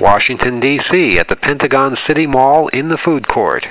Washington, D.C. at the Pentagon City Mall in the food court.